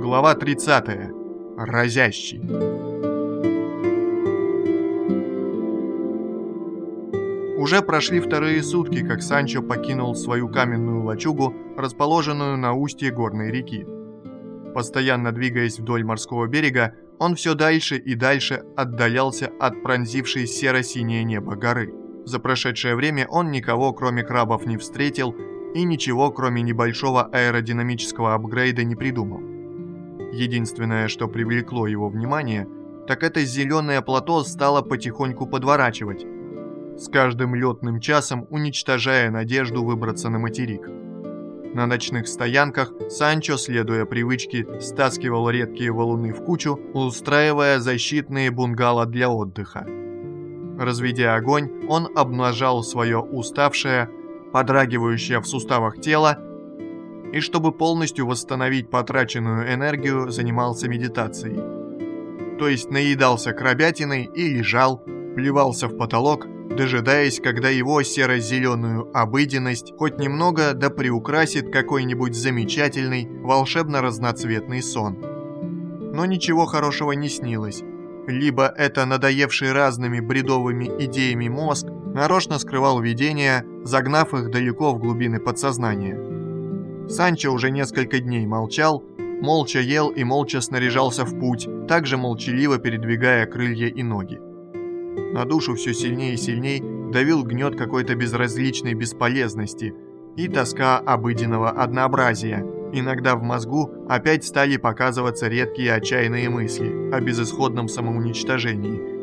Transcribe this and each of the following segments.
Глава 30. Разящий. Уже прошли вторые сутки, как Санчо покинул свою каменную лачугу, расположенную на устье горной реки. Постоянно двигаясь вдоль морского берега, он все дальше и дальше отдалялся от пронзившей серо-синее небо горы. За прошедшее время он никого, кроме крабов, не встретил и ничего, кроме небольшого аэродинамического апгрейда, не придумал. Единственное, что привлекло его внимание, так это зеленое плато стало потихоньку подворачивать, с каждым летным часом уничтожая надежду выбраться на материк. На ночных стоянках Санчо, следуя привычке, стаскивал редкие валуны в кучу, устраивая защитные бунгало для отдыха. Разведя огонь, он обнажал свое уставшее, подрагивающее в суставах тело, и чтобы полностью восстановить потраченную энергию, занимался медитацией. То есть наедался крабятиной и лежал, плевался в потолок, дожидаясь, когда его серо-зеленую обыденность хоть немного да приукрасит какой-нибудь замечательный, волшебно-разноцветный сон. Но ничего хорошего не снилось. Либо это надоевший разными бредовыми идеями мозг нарочно скрывал видения, загнав их далеко в глубины подсознания. Санчо уже несколько дней молчал, молча ел и молча снаряжался в путь, также молчаливо передвигая крылья и ноги. На душу все сильнее и сильнее давил гнет какой-то безразличной бесполезности и тоска обыденного однообразия. Иногда в мозгу опять стали показываться редкие отчаянные мысли о безысходном самоуничтожении.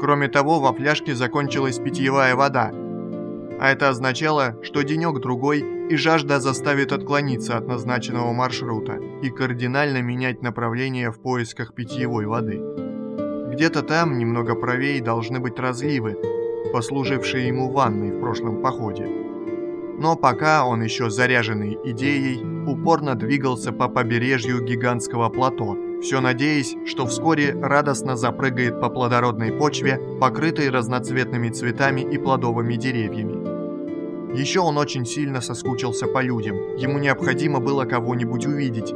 Кроме того, во фляжке закончилась питьевая вода, а это означало, что денек-другой и жажда заставит отклониться от назначенного маршрута и кардинально менять направление в поисках питьевой воды. Где-то там, немного правее, должны быть разливы, послужившие ему ванной в прошлом походе. Но пока он еще заряженный идеей, упорно двигался по побережью гигантского плато, все надеясь, что вскоре радостно запрыгает по плодородной почве, покрытой разноцветными цветами и плодовыми деревьями. Еще он очень сильно соскучился по людям, ему необходимо было кого-нибудь увидеть,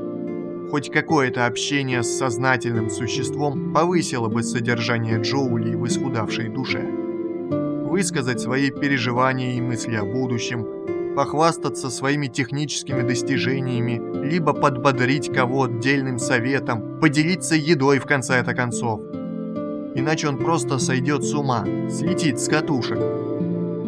Хоть какое-то общение с сознательным существом повысило бы содержание Джоули в исхудавшей душе. Высказать свои переживания и мысли о будущем, похвастаться своими техническими достижениями, либо подбодрить кого отдельным советом, поделиться едой в конце-то концов. Иначе он просто сойдет с ума, слетит с катушек.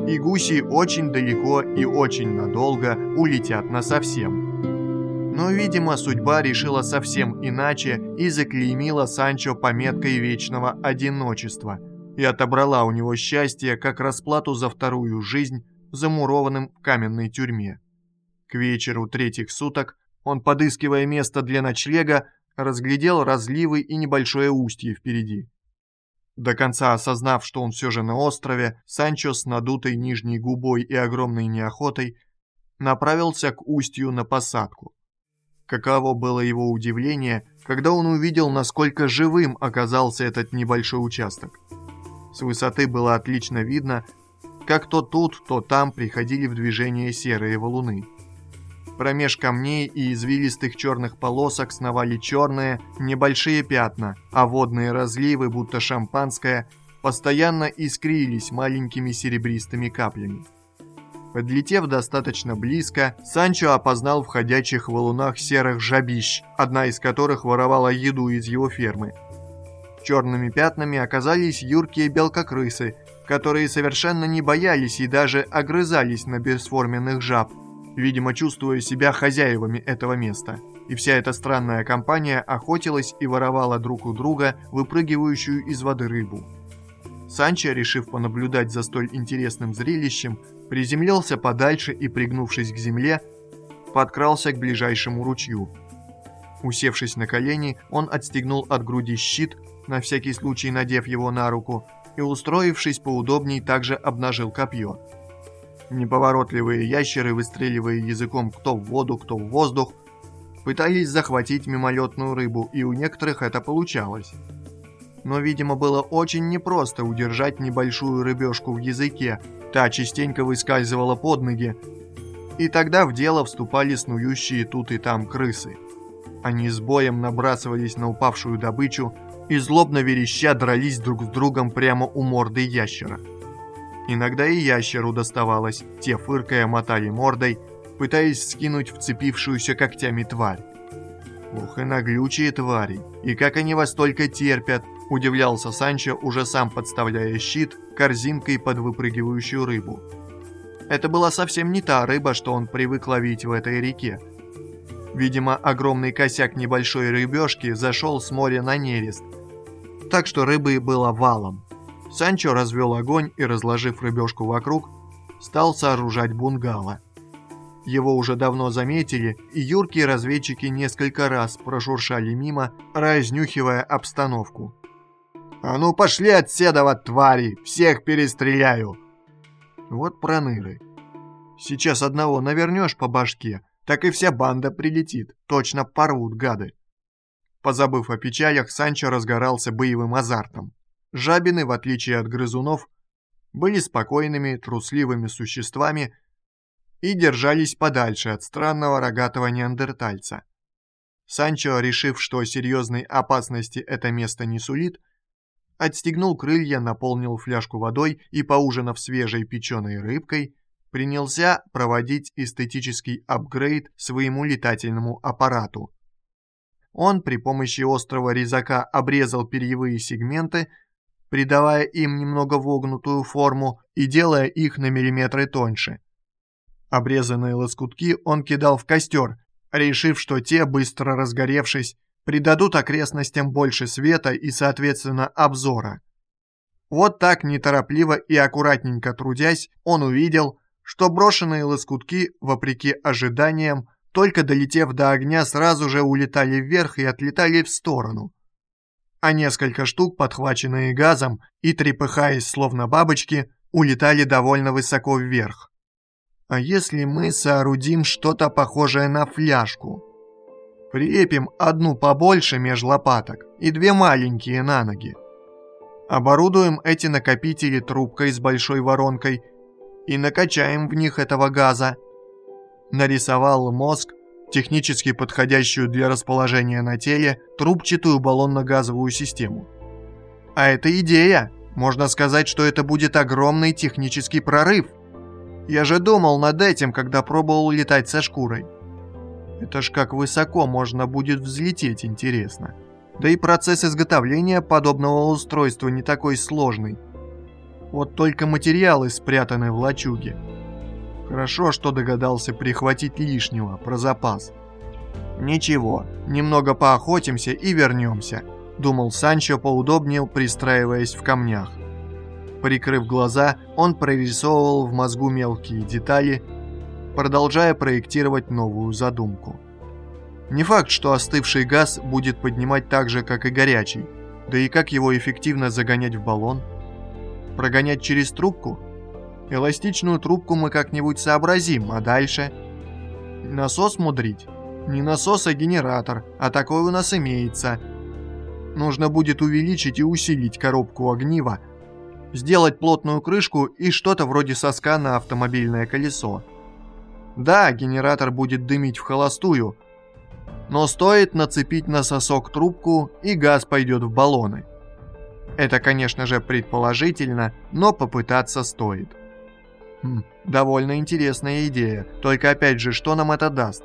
И гуси очень далеко и очень надолго улетят насовсем. Но, видимо, судьба решила совсем иначе и заклеймила Санчо пометкой вечного одиночества и отобрала у него счастье как расплату за вторую жизнь, замурованным в каменной тюрьме. К вечеру третьих суток он, подыскивая место для ночлега, разглядел разливы и небольшое устье впереди. До конца осознав, что он все же на острове, Санчо с надутой нижней губой и огромной неохотой направился к устью на посадку. Каково было его удивление, когда он увидел, насколько живым оказался этот небольшой участок. С высоты было отлично видно, как то тут, то там приходили в движение серые валуны. Промеж камней и извилистых черных полосок сновали черные, небольшие пятна, а водные разливы, будто шампанское, постоянно искрились маленькими серебристыми каплями. Подлетев достаточно близко, Санчо опознал в ходячих валунах серых жабищ, одна из которых воровала еду из его фермы. Черными пятнами оказались юркие белкокрысы, которые совершенно не боялись и даже огрызались на бесформенных жаб, видимо чувствуя себя хозяевами этого места. И вся эта странная компания охотилась и воровала друг у друга выпрыгивающую из воды рыбу. Санчо, решив понаблюдать за столь интересным зрелищем, приземлился подальше и, пригнувшись к земле, подкрался к ближайшему ручью. Усевшись на колени, он отстегнул от груди щит, на всякий случай надев его на руку, и, устроившись поудобней, также обнажил копье. Неповоротливые ящеры, выстреливая языком кто в воду, кто в воздух, пытались захватить мимолетную рыбу, и у некоторых это получалось но, видимо, было очень непросто удержать небольшую рыбешку в языке, та частенько выскальзывала под ноги, И тогда в дело вступали снующие тут и там крысы. Они с боем набрасывались на упавшую добычу и злобно вереща дрались друг с другом прямо у морды ящера. Иногда и ящеру доставалось, те фыркая мотали мордой, пытаясь скинуть вцепившуюся когтями тварь. Ох и наглючие твари, и как они вас только терпят, удивлялся Санчо, уже сам подставляя щит корзинкой под выпрыгивающую рыбу. Это была совсем не та рыба, что он привык ловить в этой реке. Видимо, огромный косяк небольшой рыбешки зашел с моря на нерест, так что рыбы было валом. Санчо развел огонь и, разложив рыбешку вокруг, стал сооружать бунгало. Его уже давно заметили, и юркие разведчики несколько раз прошуршали мимо, разнюхивая обстановку. «А ну пошли от твари! Всех перестреляю!» Вот проныры. Сейчас одного навернешь по башке, так и вся банда прилетит, точно порвут гады. Позабыв о печалях, Санчо разгорался боевым азартом. Жабины, в отличие от грызунов, были спокойными, трусливыми существами, и держались подальше от странного рогатого неандертальца. Санчо, решив, что серьезной опасности это место не сулит, отстегнул крылья, наполнил фляжку водой и, поужинав свежей печеной рыбкой, принялся проводить эстетический апгрейд своему летательному аппарату. Он при помощи острого резака обрезал перьевые сегменты, придавая им немного вогнутую форму и делая их на миллиметры тоньше. Обрезанные лоскутки он кидал в костер, решив, что те, быстро разгоревшись, придадут окрестностям больше света и, соответственно, обзора. Вот так, неторопливо и аккуратненько трудясь, он увидел, что брошенные лоскутки, вопреки ожиданиям, только долетев до огня, сразу же улетали вверх и отлетали в сторону. А несколько штук, подхваченные газом и трепыхаясь словно бабочки, улетали довольно высоко вверх. А если мы соорудим что-то похожее на фляжку? Прилепим одну побольше меж лопаток и две маленькие на ноги. Оборудуем эти накопители трубкой с большой воронкой и накачаем в них этого газа. Нарисовал мозг, технически подходящую для расположения на теле, трубчатую баллонно-газовую систему. А это идея. Можно сказать, что это будет огромный технический прорыв. Я же думал над этим, когда пробовал летать со шкурой. Это ж как высоко можно будет взлететь, интересно. Да и процесс изготовления подобного устройства не такой сложный. Вот только материалы спрятаны в лачуге. Хорошо, что догадался прихватить лишнего, про запас. Ничего, немного поохотимся и вернемся, думал Санчо поудобнее, пристраиваясь в камнях. Прикрыв глаза, он прорисовывал в мозгу мелкие детали, продолжая проектировать новую задумку. Не факт, что остывший газ будет поднимать так же, как и горячий, да и как его эффективно загонять в баллон? Прогонять через трубку? Эластичную трубку мы как-нибудь сообразим, а дальше? Насос мудрить? Не насос, а генератор, а такой у нас имеется. Нужно будет увеличить и усилить коробку огнива, сделать плотную крышку и что-то вроде соска на автомобильное колесо. Да, генератор будет дымить в холостую, но стоит нацепить на сосок трубку и газ пойдет в баллоны. Это, конечно же, предположительно, но попытаться стоит. Хм, довольно интересная идея, только опять же, что нам это даст?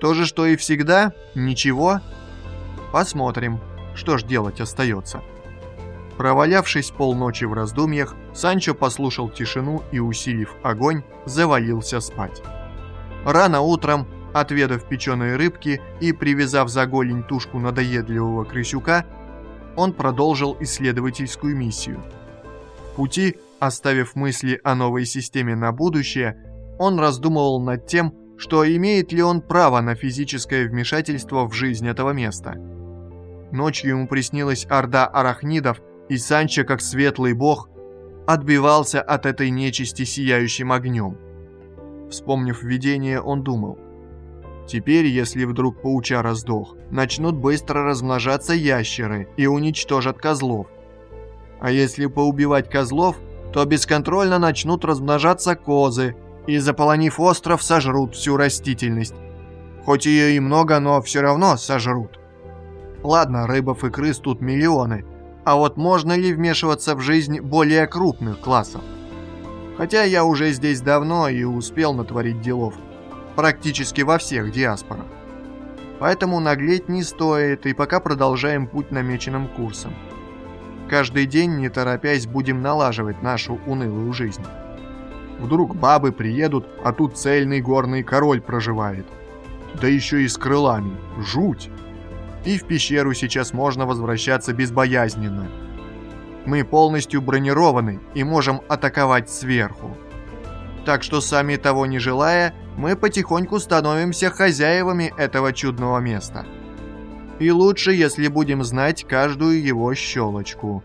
То же, что и всегда? Ничего? Посмотрим, что ж делать остается. Провалявшись полночи в раздумьях, Санчо послушал тишину и, усилив огонь, завалился спать. Рано утром, отведав печеные рыбки и привязав за голень тушку надоедливого крысюка, он продолжил исследовательскую миссию. Пути, оставив мысли о новой системе на будущее, он раздумывал над тем, что имеет ли он право на физическое вмешательство в жизнь этого места. Ночью ему приснилась орда арахнидов, и Санчо, как светлый бог, отбивался от этой нечисти сияющим огнем. Вспомнив видение, он думал, Теперь, если вдруг паучара сдох, начнут быстро размножаться ящеры и уничтожат козлов. А если поубивать козлов, то бесконтрольно начнут размножаться козы, И заполонив остров, сожрут всю растительность. Хоть ее и много, но все равно сожрут. Ладно, рыбов и крыс тут миллионы, а вот можно ли вмешиваться в жизнь более крупных классов? Хотя я уже здесь давно и успел натворить делов. Практически во всех диаспорах. Поэтому наглеть не стоит, и пока продолжаем путь намеченным курсом. Каждый день, не торопясь, будем налаживать нашу унылую жизнь. Вдруг бабы приедут, а тут цельный горный король проживает. Да еще и с крылами. Жуть! И в пещеру сейчас можно возвращаться безбоязненно. Мы полностью бронированы и можем атаковать сверху. Так что сами того не желая, мы потихоньку становимся хозяевами этого чудного места. И лучше, если будем знать каждую его щелочку.